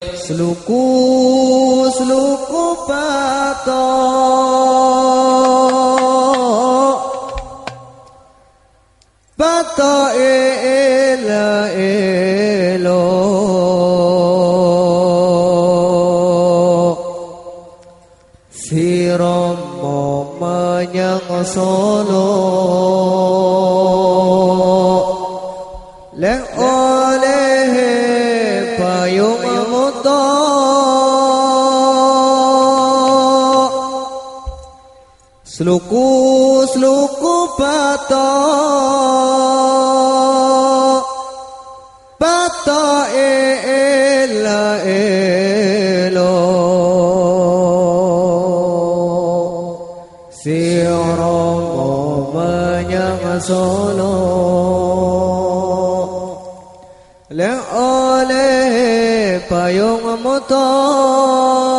Sluku sluku pato Pato ela elo Seluku seluku patok patok ella e, elo siroko banyak solo le oleh payung motor.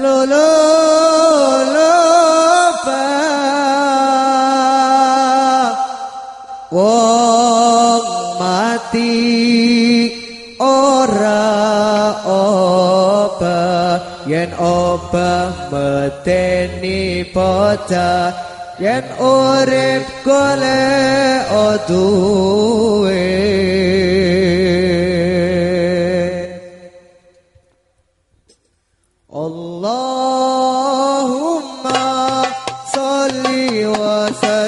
Lolo lopa Wong mati ora oba yen oba meteni bocah. Yen urip golek duwe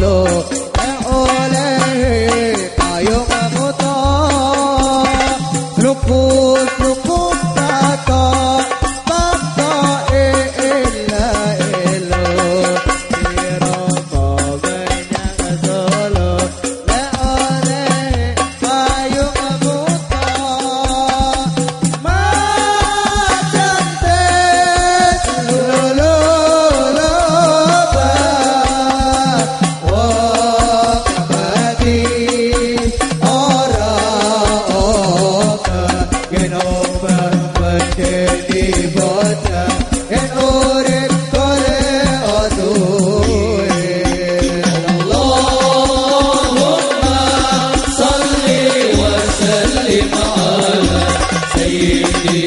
dolor. Hare